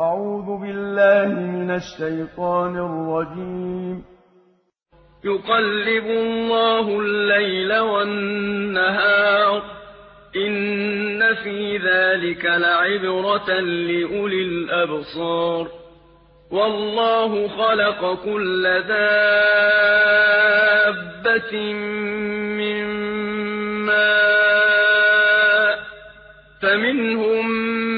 أعوذ بالله من الشيطان الرجيم. يقلب الله الليل والنهار. إن في ذلك لعبرة لأولي الأبصار. والله خلق كل دابة من ماء فمنهم من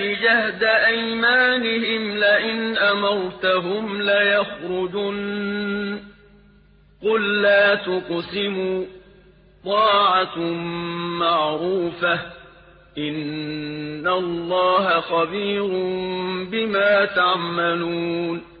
جهد أيمانهم لئن أمرتهم ليخرجن. قل لا تقسموا طاعة معروفة. إن الله خبير بما تعملون.